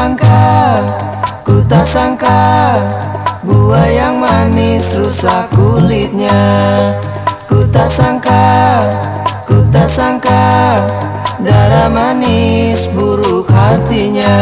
sangka, ku tak sangka Buah yang manis rusak kulitnya. Ku tak sangka, ku tak sangka Darah manis buruk hatinya.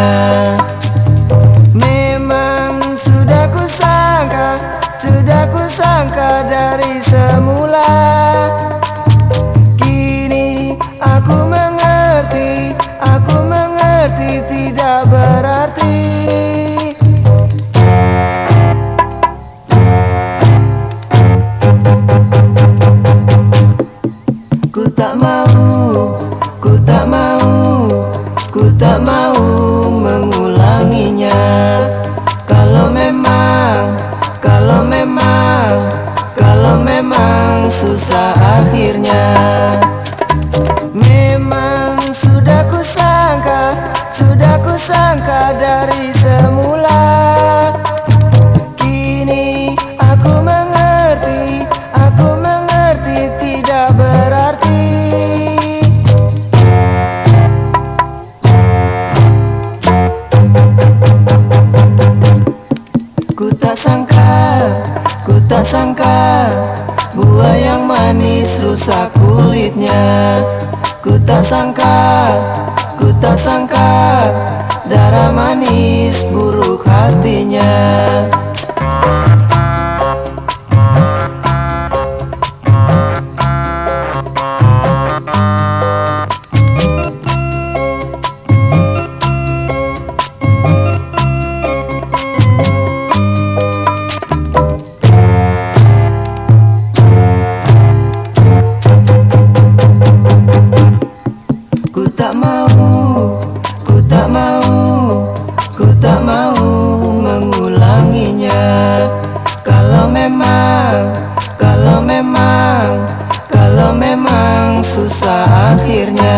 Tak mau, ku tak mau, ku tak mau mengulanginya. Kalau memang, kalau memang, kalau memang susah akhirnya Ku tak sangka, ku tak sangka Buah yang manis rusak kulitnya. Ku tak sangka, ku tak sangka Darah manis buruk tak mau, ku tak mau mengulanginya. Kalau memang, kalau memang, kalau memang susah akhirnya